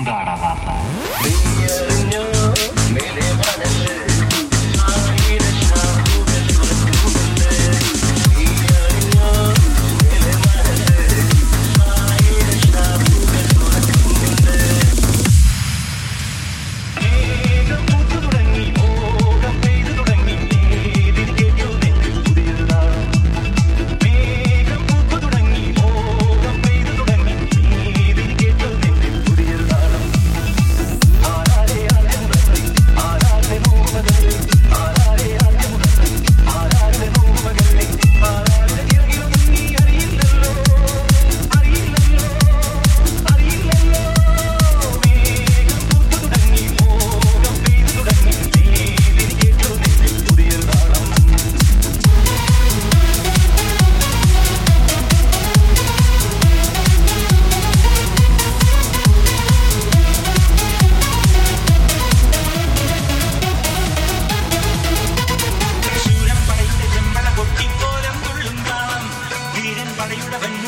Gundara Lata. you never know.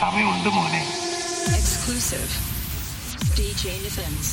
സമയമുണ്ട് മോനെ Exclusive. DJ Nithins.